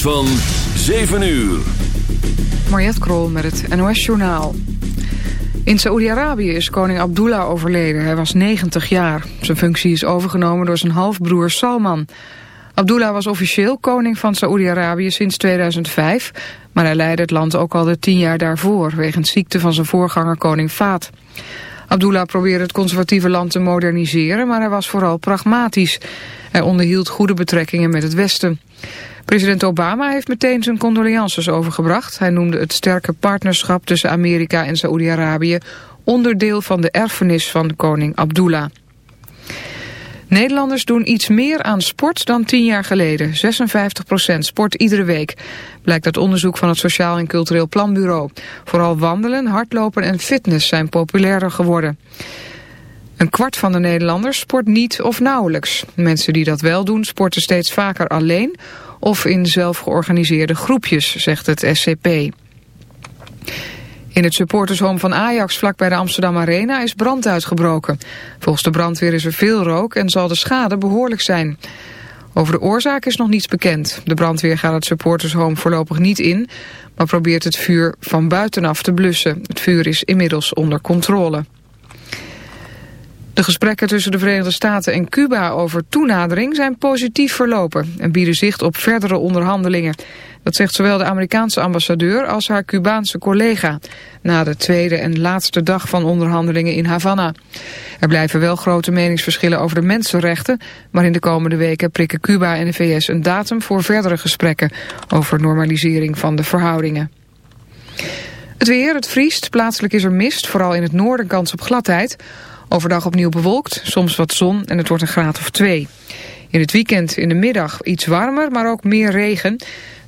Van 7 uur. Mariette Krol met het NOS Journaal. In Saoedi-Arabië is koning Abdullah overleden. Hij was 90 jaar. Zijn functie is overgenomen door zijn halfbroer Salman. Abdullah was officieel koning van Saoedi-Arabië sinds 2005... maar hij leidde het land ook al de tien jaar daarvoor... wegens ziekte van zijn voorganger koning Faat. Abdullah probeerde het conservatieve land te moderniseren... maar hij was vooral pragmatisch. Hij onderhield goede betrekkingen met het Westen. President Obama heeft meteen zijn condolences overgebracht. Hij noemde het sterke partnerschap tussen Amerika en Saoedi-Arabië... onderdeel van de erfenis van koning Abdullah. Nederlanders doen iets meer aan sport dan tien jaar geleden. 56% sport iedere week. Blijkt uit onderzoek van het Sociaal en Cultureel Planbureau. Vooral wandelen, hardlopen en fitness zijn populairder geworden. Een kwart van de Nederlanders sport niet of nauwelijks. Mensen die dat wel doen sporten steeds vaker alleen of in zelfgeorganiseerde groepjes, zegt het SCP. In het supportershome van Ajax vlak bij de Amsterdam Arena is brand uitgebroken. Volgens de brandweer is er veel rook en zal de schade behoorlijk zijn. Over de oorzaak is nog niets bekend. De brandweer gaat het supportershome voorlopig niet in, maar probeert het vuur van buitenaf te blussen. Het vuur is inmiddels onder controle. De gesprekken tussen de Verenigde Staten en Cuba over toenadering zijn positief verlopen en bieden zicht op verdere onderhandelingen. Dat zegt zowel de Amerikaanse ambassadeur als haar Cubaanse collega na de tweede en laatste dag van onderhandelingen in Havana. Er blijven wel grote meningsverschillen over de mensenrechten, maar in de komende weken prikken Cuba en de VS een datum voor verdere gesprekken over normalisering van de verhoudingen. Het weer, het vriest, plaatselijk is er mist, vooral in het noorden kans op gladheid. Overdag opnieuw bewolkt, soms wat zon en het wordt een graad of twee. In het weekend in de middag iets warmer, maar ook meer regen.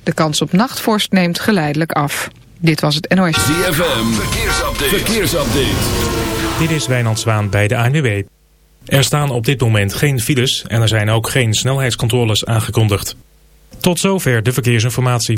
De kans op nachtvorst neemt geleidelijk af. Dit was het NOS. ZFM, verkeersupdate. verkeersupdate. Dit is Wijnand Zwaan bij de ANWB. Er staan op dit moment geen files en er zijn ook geen snelheidscontroles aangekondigd. Tot zover de verkeersinformatie.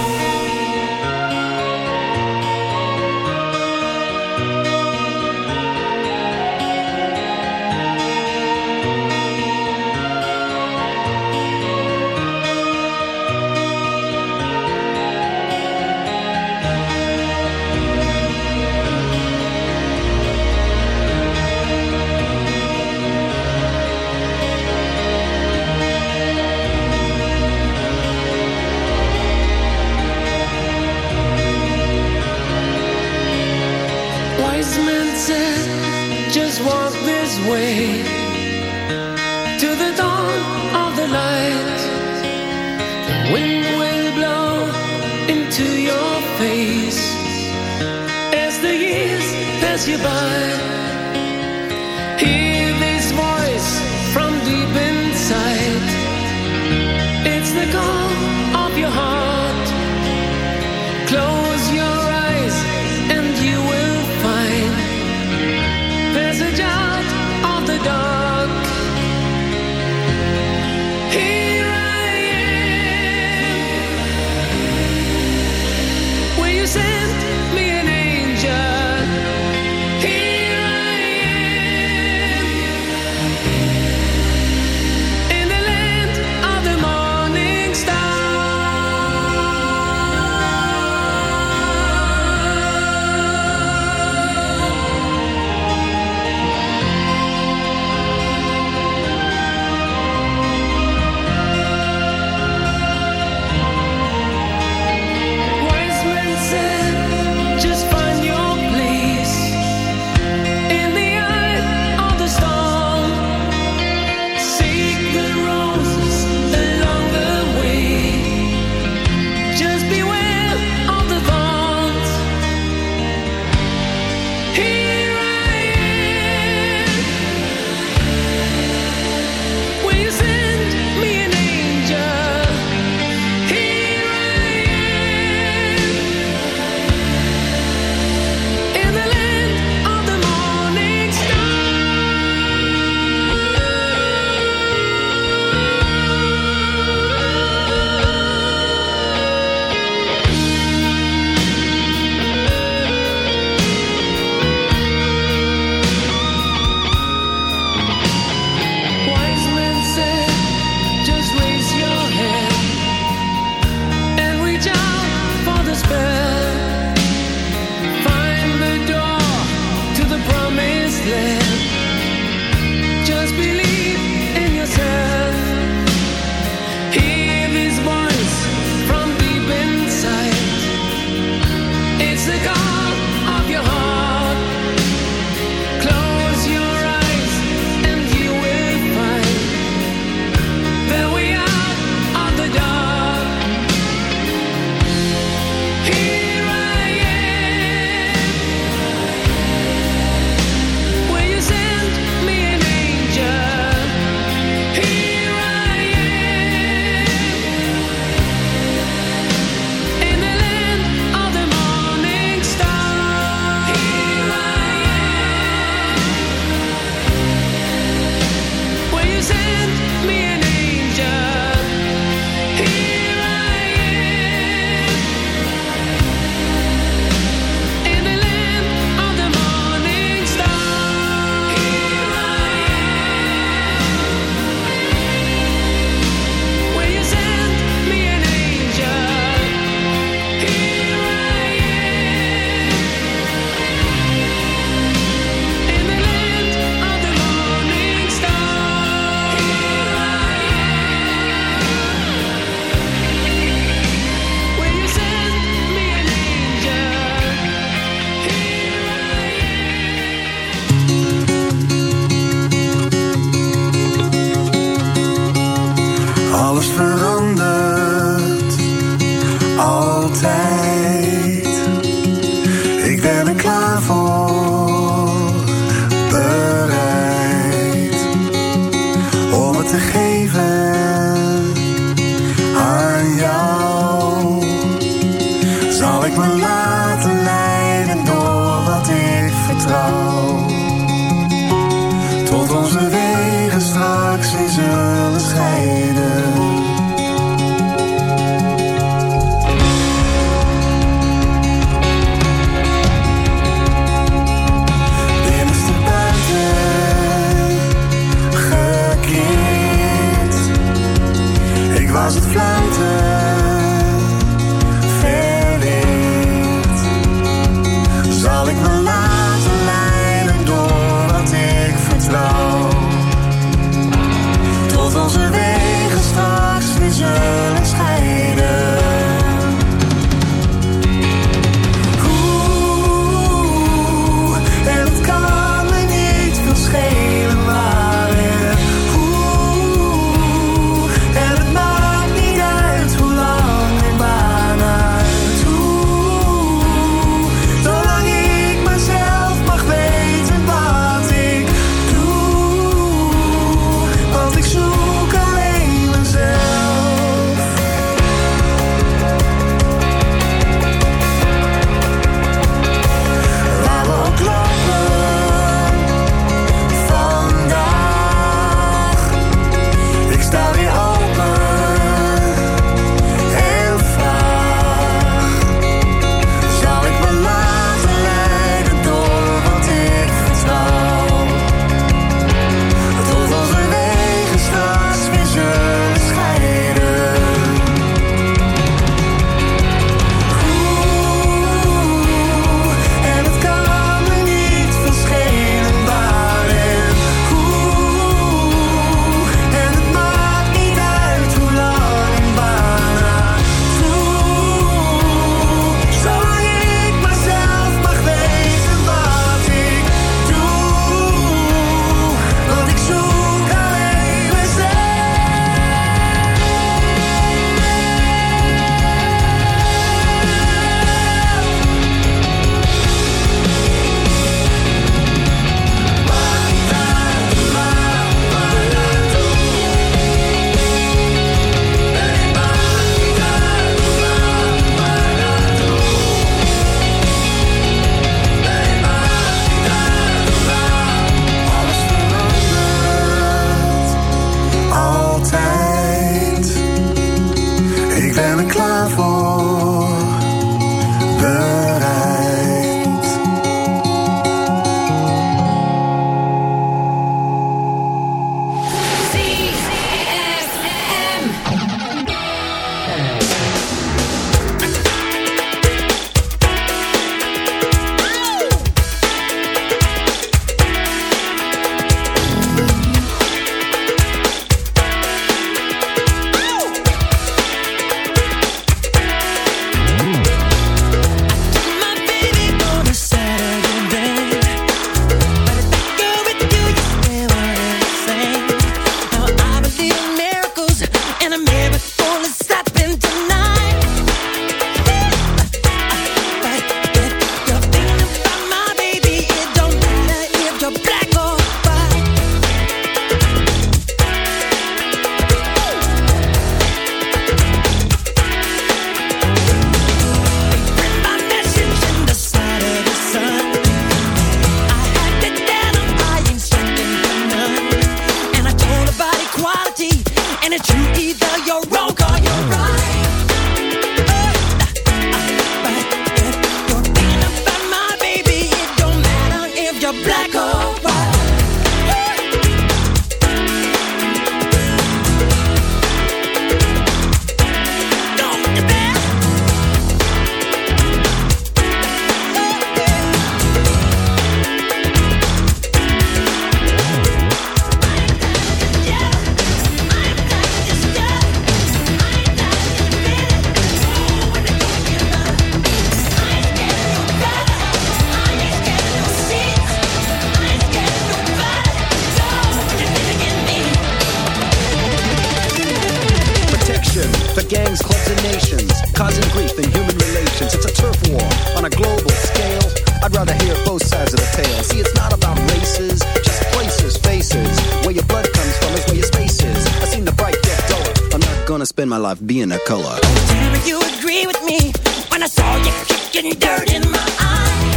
gonna spend my life being a color. Tell you agree with me when I saw you kicking dirt in my eyes?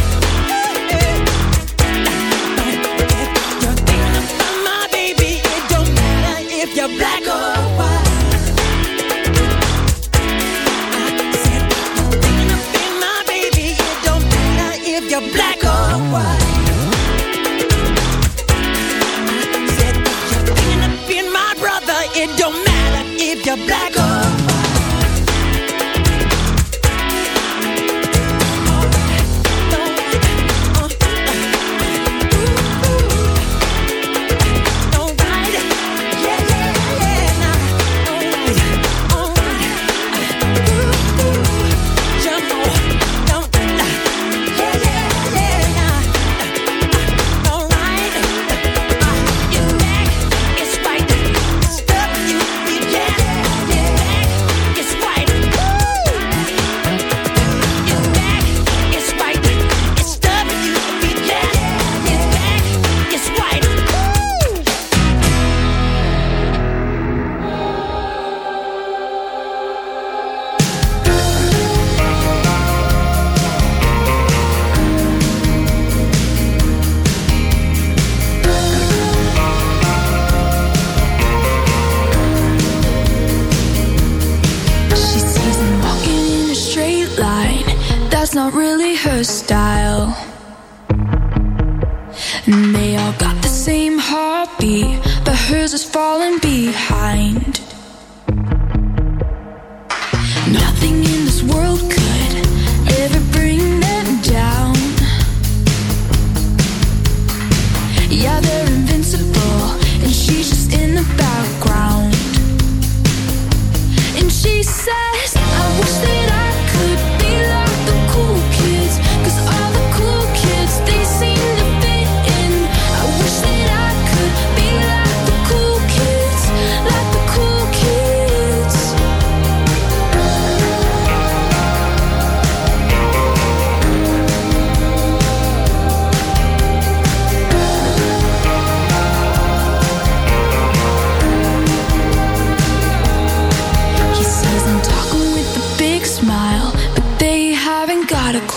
success.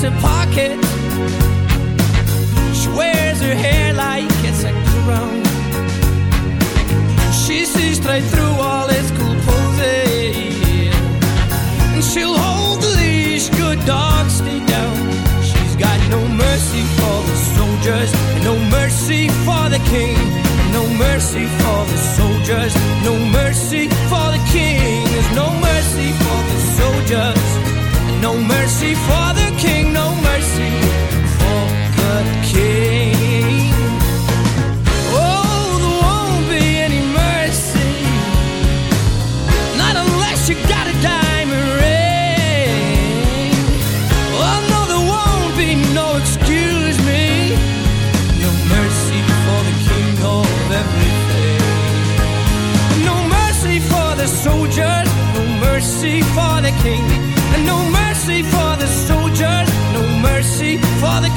makes a pocket. She wears her hair like it's a crown. She sees straight through all its cool poses. And she'll hold the leash, good dog, stay down. She's got no mercy for the soldiers, no mercy for the king. No mercy for the soldiers, no mercy for the king. There's no mercy for the soldiers, no mercy for the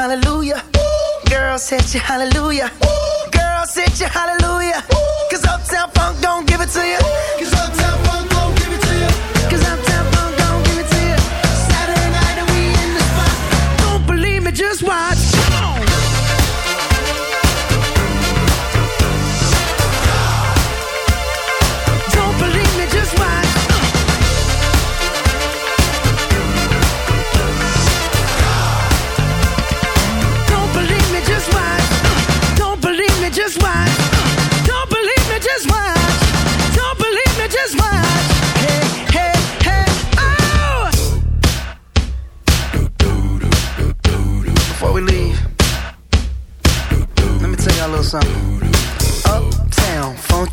hallelujah. girl Girls you, hallelujah. girl Girls you, hallelujah. Cause Uptown Funk don't give it to you. Cause Uptown Funk don't give it to you. Cause Uptown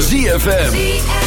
ZFM.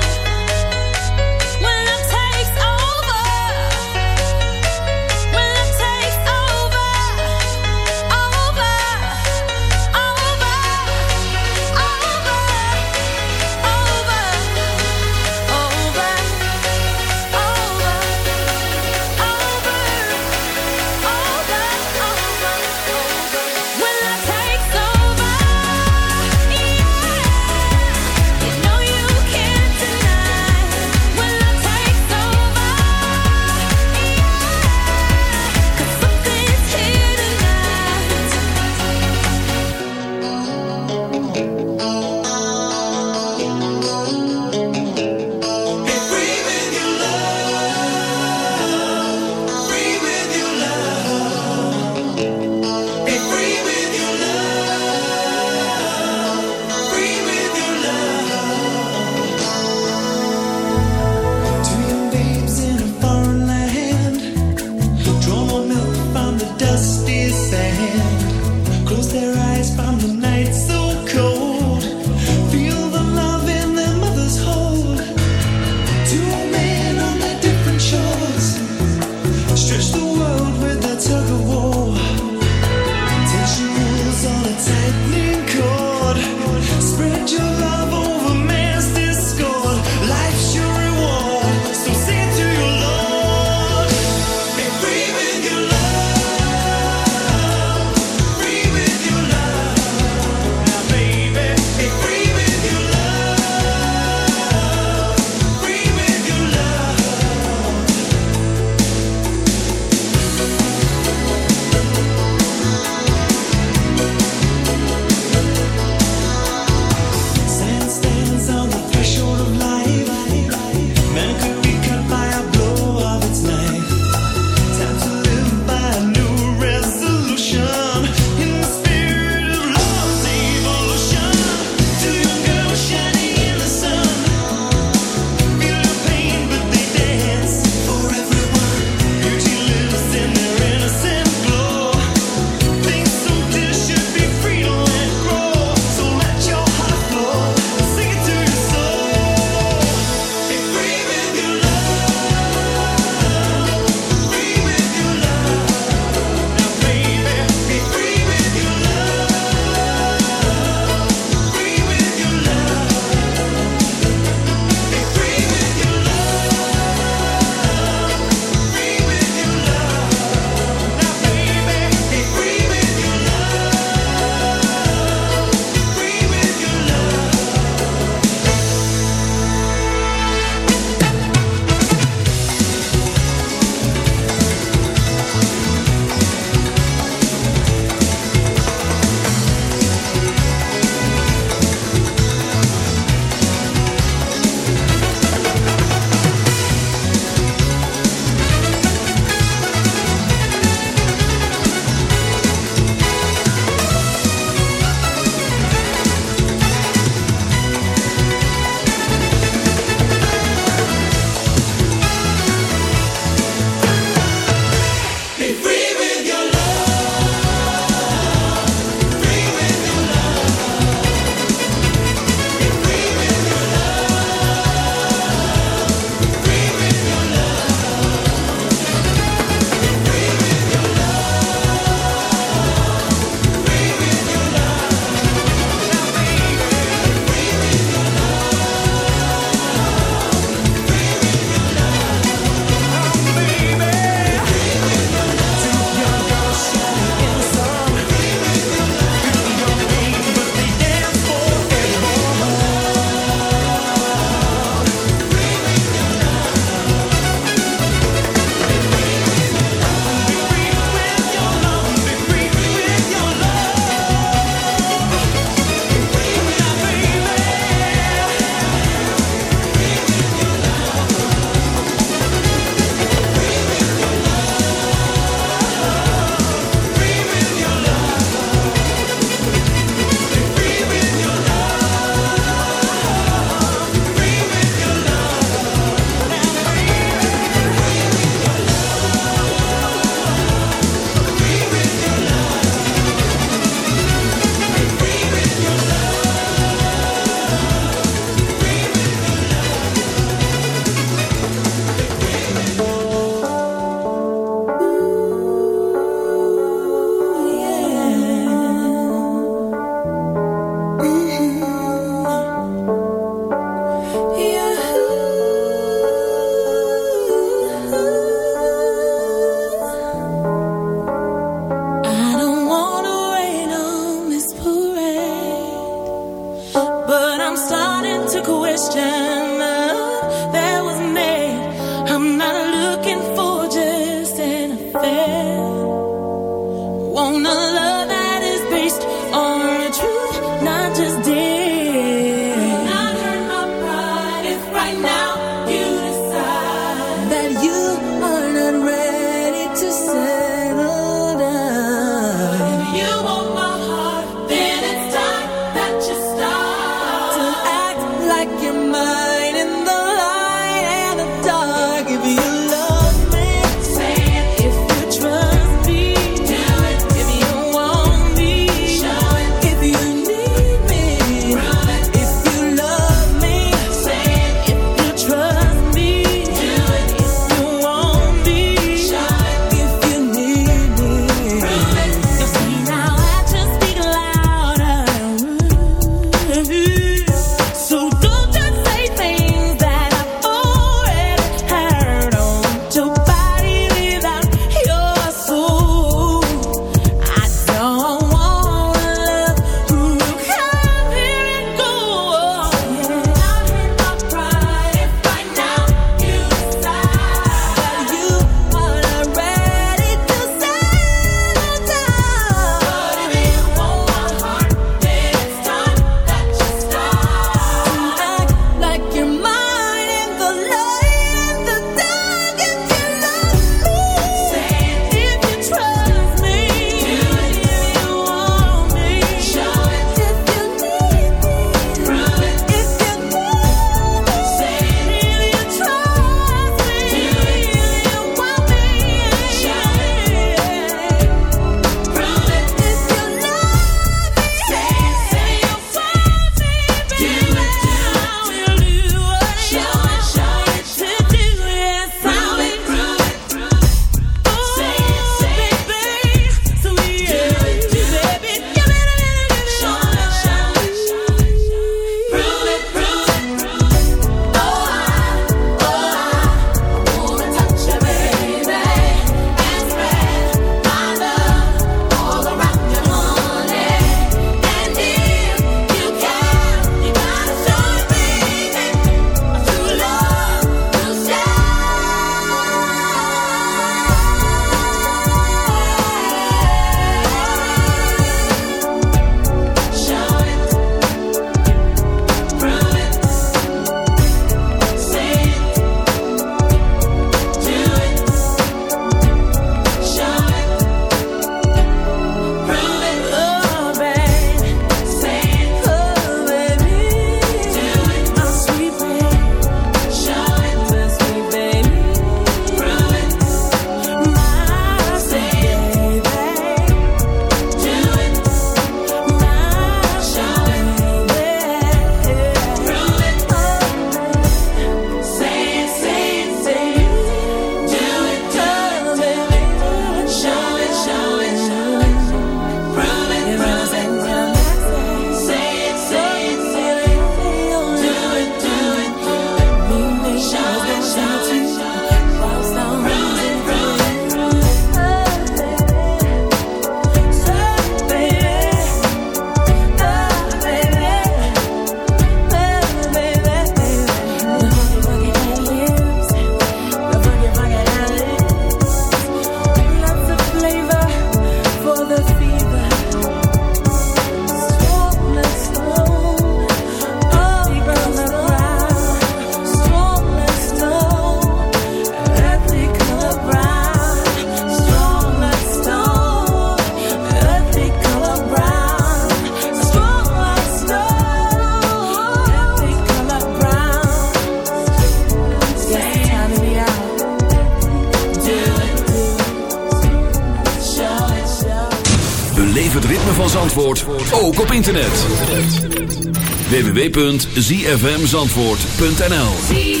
www.zfmzandvoort.nl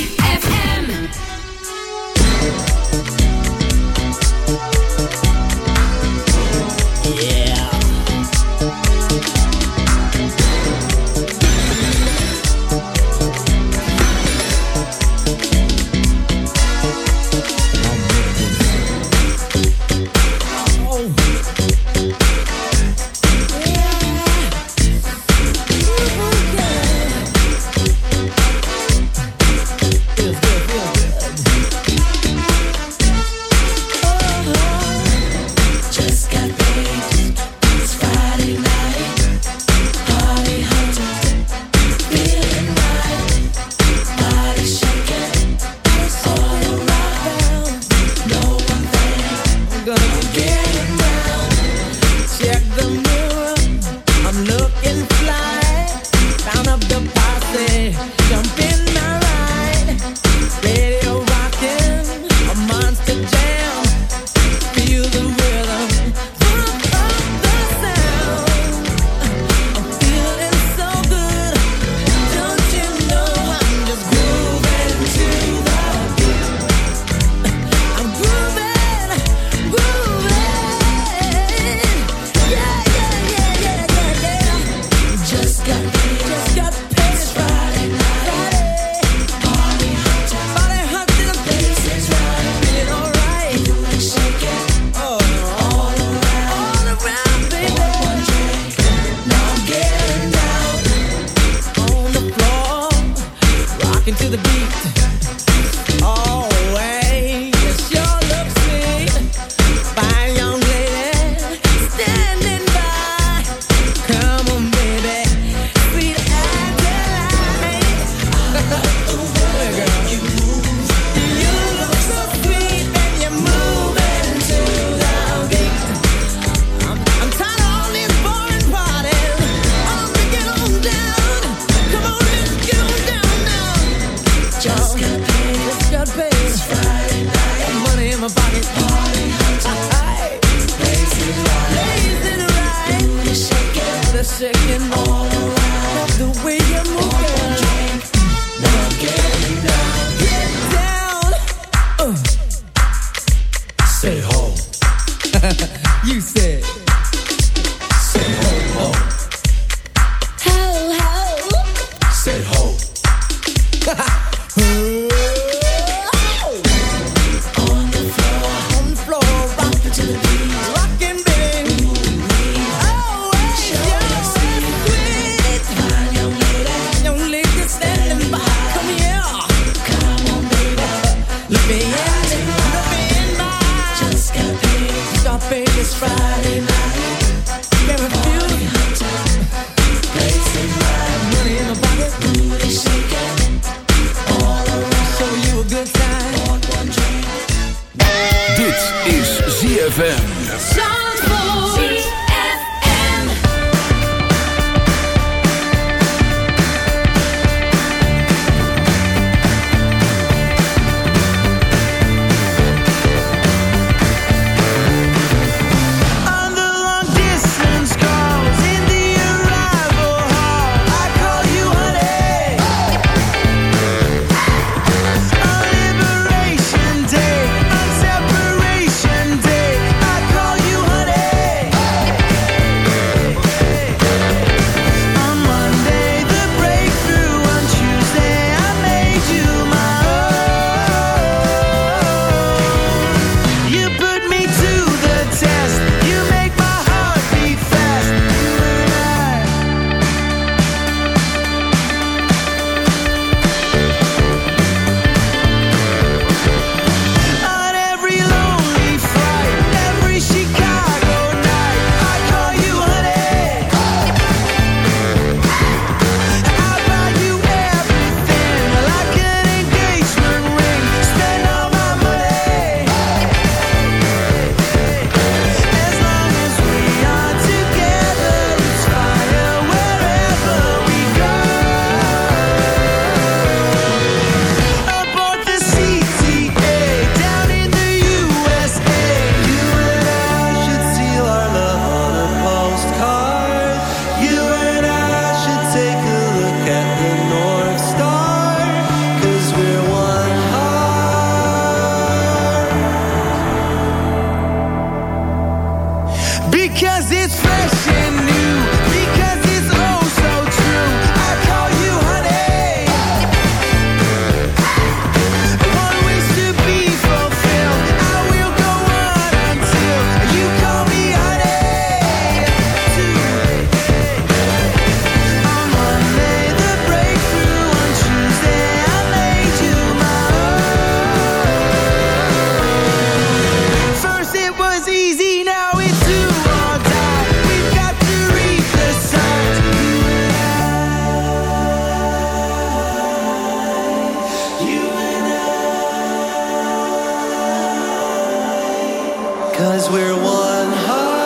we're one heart.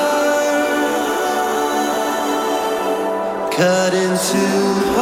Cut into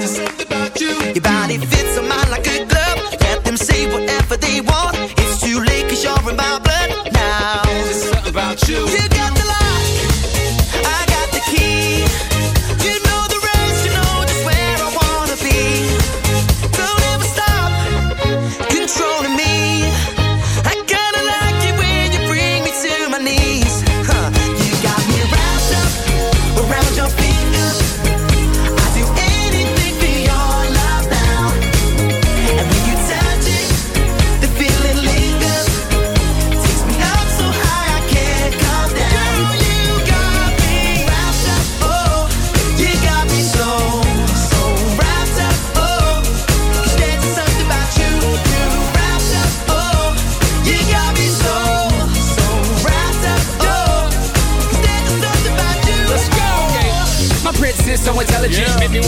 Just something about you. Your body fits on mine